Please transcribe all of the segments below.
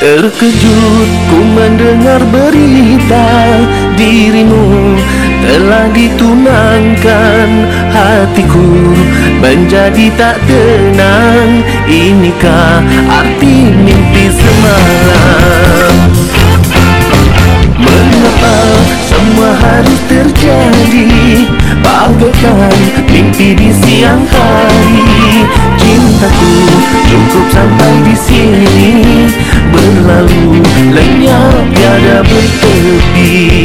Terkejut ku mendengar berita Dirimu telah ditunangkan Hatiku. Menjadi tak tenang Inikah arti mimpi semalam? Mengapa semua harus terjadi? Bagaikan be.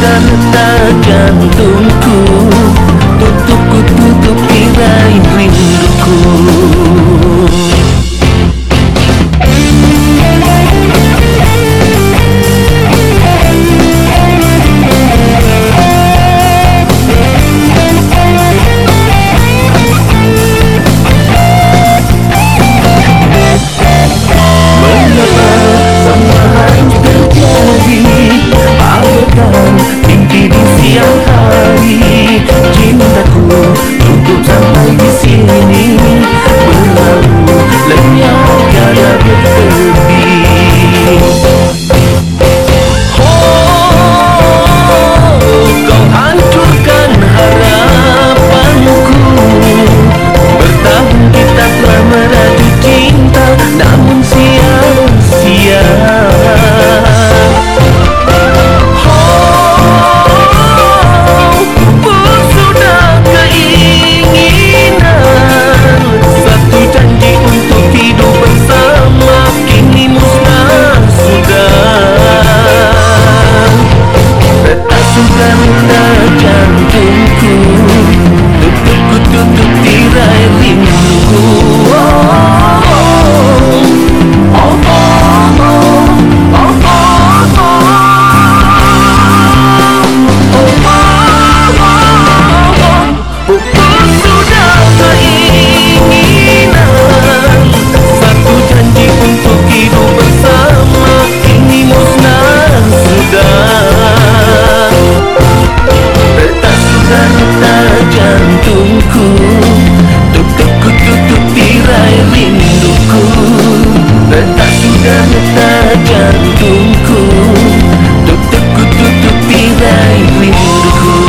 terletak jantungku Tutupku tutup tiraimu serta jantungku. Tutupku tutup tirai rinduku. Retak sudah retak jantungku. Tutupku tutup tirai rinduku.